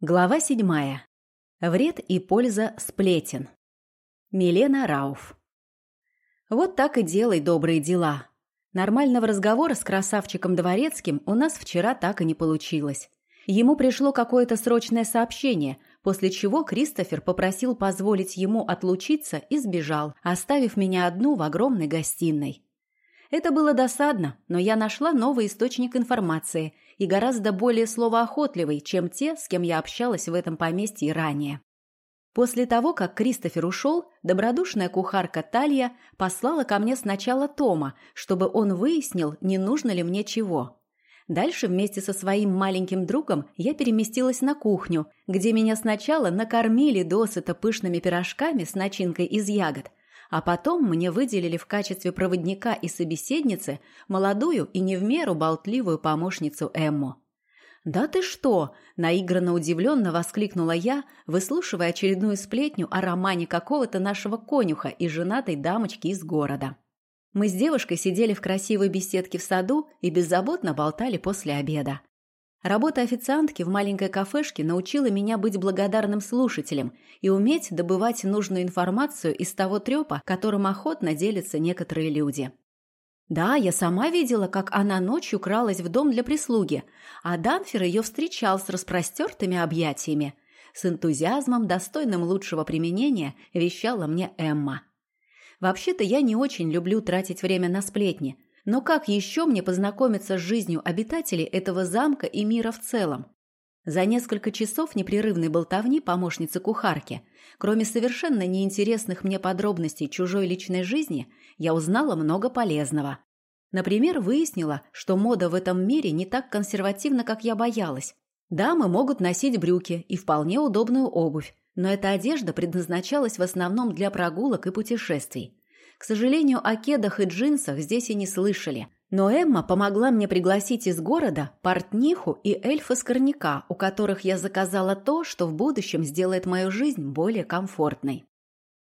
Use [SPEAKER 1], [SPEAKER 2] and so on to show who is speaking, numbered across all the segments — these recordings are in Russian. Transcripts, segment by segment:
[SPEAKER 1] Глава седьмая. Вред и польза сплетен. Милена Рауф. Вот так и делай добрые дела. Нормального разговора с красавчиком Дворецким у нас вчера так и не получилось. Ему пришло какое-то срочное сообщение, после чего Кристофер попросил позволить ему отлучиться и сбежал, оставив меня одну в огромной гостиной. Это было досадно, но я нашла новый источник информации и гораздо более словоохотливый, чем те, с кем я общалась в этом поместье ранее. После того, как Кристофер ушел, добродушная кухарка Талья послала ко мне сначала Тома, чтобы он выяснил, не нужно ли мне чего. Дальше вместе со своим маленьким другом я переместилась на кухню, где меня сначала накормили досыта пышными пирожками с начинкой из ягод, а потом мне выделили в качестве проводника и собеседницы молодую и не в меру болтливую помощницу Эмму. «Да ты что!» – наигранно удивленно воскликнула я, выслушивая очередную сплетню о романе какого-то нашего конюха и женатой дамочки из города. Мы с девушкой сидели в красивой беседке в саду и беззаботно болтали после обеда. Работа официантки в маленькой кафешке научила меня быть благодарным слушателем и уметь добывать нужную информацию из того трёпа, которым охотно делятся некоторые люди. Да, я сама видела, как она ночью кралась в дом для прислуги, а Данфер ее встречал с распростертыми объятиями. С энтузиазмом, достойным лучшего применения, вещала мне Эмма. Вообще-то я не очень люблю тратить время на сплетни – но как еще мне познакомиться с жизнью обитателей этого замка и мира в целом? За несколько часов непрерывной болтовни помощницы кухарки, кроме совершенно неинтересных мне подробностей чужой личной жизни, я узнала много полезного. Например, выяснила, что мода в этом мире не так консервативна, как я боялась. Дамы могут носить брюки и вполне удобную обувь, но эта одежда предназначалась в основном для прогулок и путешествий. К сожалению, о кедах и джинсах здесь и не слышали. Но Эмма помогла мне пригласить из города портниху и эльфа скорняка, у которых я заказала то, что в будущем сделает мою жизнь более комфортной.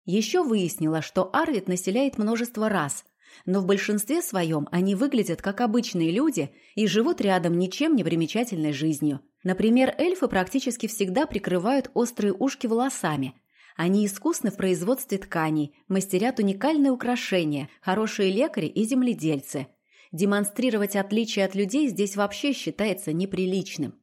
[SPEAKER 1] Еще выяснила, что Арвид населяет множество рас, но в большинстве своем они выглядят как обычные люди и живут рядом ничем не примечательной жизнью. Например, эльфы практически всегда прикрывают острые ушки волосами, они искусны в производстве тканей, мастерят уникальные украшения, хорошие лекари и земледельцы. Демонстрировать отличия от людей здесь вообще считается неприличным.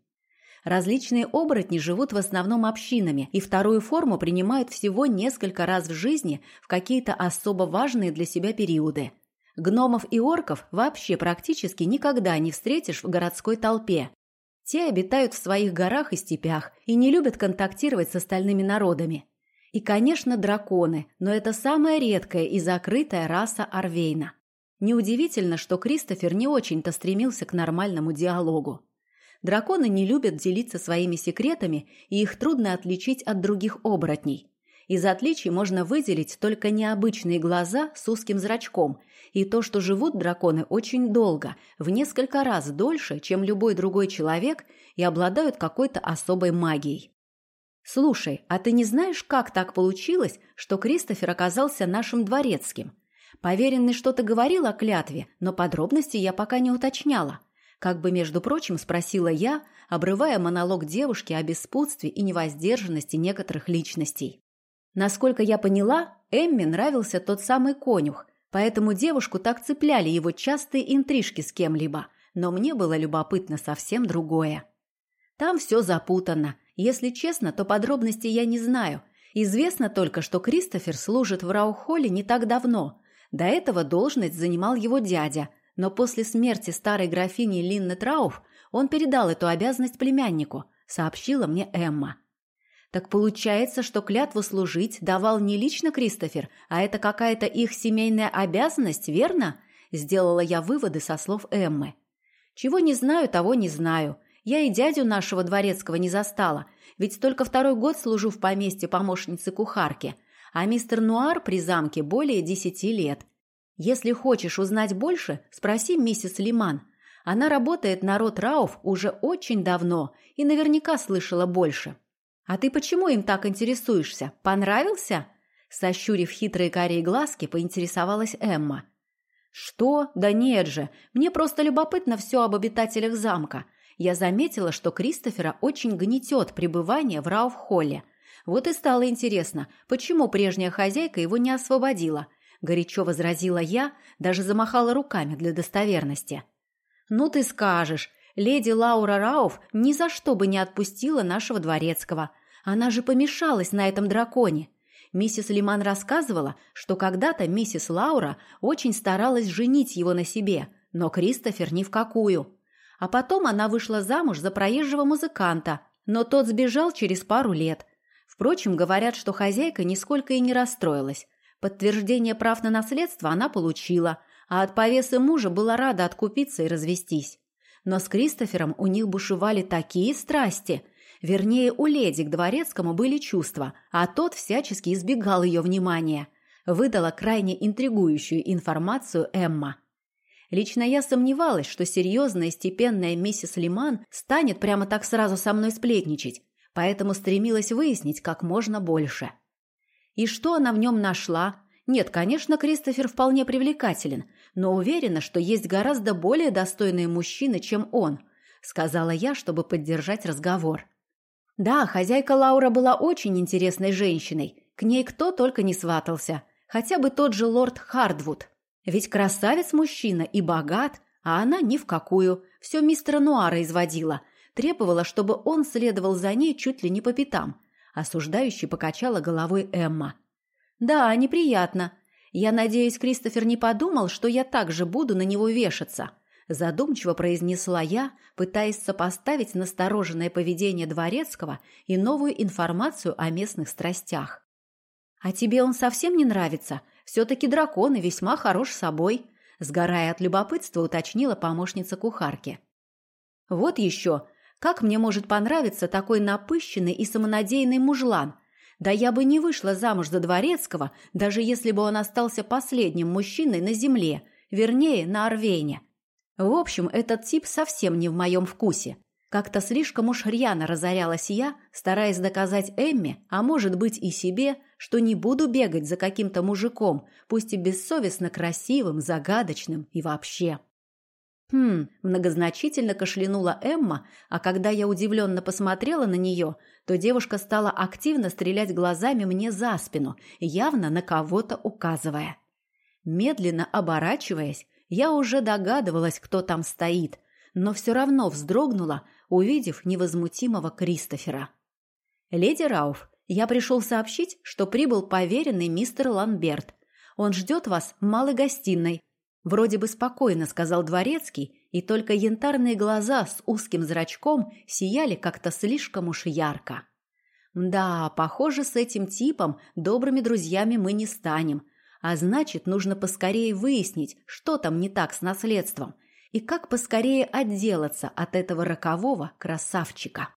[SPEAKER 1] Различные оборотни живут в основном общинами и вторую форму принимают всего несколько раз в жизни в какие-то особо важные для себя периоды. Гномов и орков вообще практически никогда не встретишь в городской толпе. Те обитают в своих горах и степях и не любят контактировать с остальными народами. И, конечно, драконы, но это самая редкая и закрытая раса Арвейна. Неудивительно, что Кристофер не очень-то стремился к нормальному диалогу. Драконы не любят делиться своими секретами, и их трудно отличить от других оборотней. Из отличий можно выделить только необычные глаза с узким зрачком и то, что живут драконы очень долго, в несколько раз дольше, чем любой другой человек, и обладают какой-то особой магией. «Слушай, а ты не знаешь, как так получилось, что Кристофер оказался нашим дворецким? Поверенный что-то говорил о клятве, но подробности я пока не уточняла». Как бы, между прочим, спросила я, обрывая монолог девушки о беспутстве и невоздержанности некоторых личностей. Насколько я поняла, Эмме нравился тот самый конюх, поэтому девушку так цепляли его частые интрижки с кем-либо, но мне было любопытно совсем другое. Там все запутанно, если честно, то подробностей я не знаю. Известно только, что Кристофер служит в Раухоле не так давно. До этого должность занимал его дядя, но после смерти старой графини Линны Трауф он передал эту обязанность племяннику, сообщила мне Эмма. Так получается, что клятву служить давал не лично Кристофер, а это какая-то их семейная обязанность, верно? Сделала я выводы со слов Эммы. Чего не знаю, того не знаю. Я и дядю нашего дворецкого не застала, ведь только второй год служу в поместье помощницы кухарки, а мистер Нуар при замке более десяти лет. Если хочешь узнать больше, спроси миссис Лиман. Она работает на род Рауф уже очень давно и наверняка слышала больше. А ты почему им так интересуешься? Понравился? Сощурив хитрые карие глазки, поинтересовалась Эмма. «Что? Да нет же. Мне просто любопытно все об обитателях замка. Я заметила, что Кристофера очень гнетет пребывание в Рауф-холле. Вот и стало интересно, почему прежняя хозяйка его не освободила. Горячо возразила я, даже замахала руками для достоверности. «Ну ты скажешь, леди Лаура Рауф ни за что бы не отпустила нашего дворецкого. Она же помешалась на этом драконе. Миссис Лиман рассказывала, что когда-то миссис Лаура очень старалась женить его на себе, но Кристофер ни в какую. А потом она вышла замуж за проезжего музыканта, но тот сбежал через пару лет. Впрочем, говорят, что хозяйка нисколько и не расстроилась. Подтверждение прав на наследство она получила, а от повесы мужа была рада откупиться и развестись. Но с Кристофером у них бушевали такие страсти, Вернее, у леди к дворецкому были чувства, а тот всячески избегал ее внимания. Выдала крайне интригующую информацию Эмма. Лично я сомневалась, что серьезная и степенная миссис Лиман станет прямо так сразу со мной сплетничать, поэтому стремилась выяснить как можно больше. И что она в нем нашла? Нет, конечно, Кристофер вполне привлекателен, но уверена, что есть гораздо более достойные мужчины, чем он, сказала я, чтобы поддержать разговор. Да, хозяйка Лаура была очень интересной женщиной. К ней кто только не сватался. Хотя бы тот же лорд Хардвуд. Ведь красавец мужчина и богат, а она ни в какую. Все мистера Нуара изводила. Требовала, чтобы он следовал за ней чуть ли не по пятам. Осуждающий покачала головой Эмма. «Да, неприятно. Я надеюсь, Кристофер не подумал, что я также буду на него вешаться задумчиво произнесла я, пытаясь сопоставить настороженное поведение дворецкого и новую информацию о местных страстях. «А тебе он совсем не нравится? Все-таки дракон и весьма хорош собой», сгорая от любопытства, уточнила помощница кухарки. «Вот еще, как мне может понравиться такой напыщенный и самонадеянный мужлан? Да я бы не вышла замуж за дворецкого, даже если бы он остался последним мужчиной на земле, вернее, на Орвейне. В общем, этот тип совсем не в моем вкусе. Как-то слишком уж рьяно разорялась я, стараясь доказать Эмме, а может быть и себе, что не буду бегать за каким-то мужиком, пусть и бессовестно красивым, загадочным и вообще. Хм, многозначительно кашлянула Эмма, а когда я удивленно посмотрела на нее, то девушка стала активно стрелять глазами мне за спину, явно на кого-то указывая. Медленно оборачиваясь, я уже догадывалась, кто там стоит, но все равно вздрогнула, увидев невозмутимого Кристофера. «Леди Рауф, я пришел сообщить, что прибыл поверенный мистер Ланберт. Он ждет вас в малой гостиной». Вроде бы спокойно сказал дворецкий, и только янтарные глаза с узким зрачком сияли как-то слишком уж ярко. Да, похоже, с этим типом добрыми друзьями мы не станем, а значит, нужно поскорее выяснить, что там не так с наследством и как поскорее отделаться от этого рокового красавчика.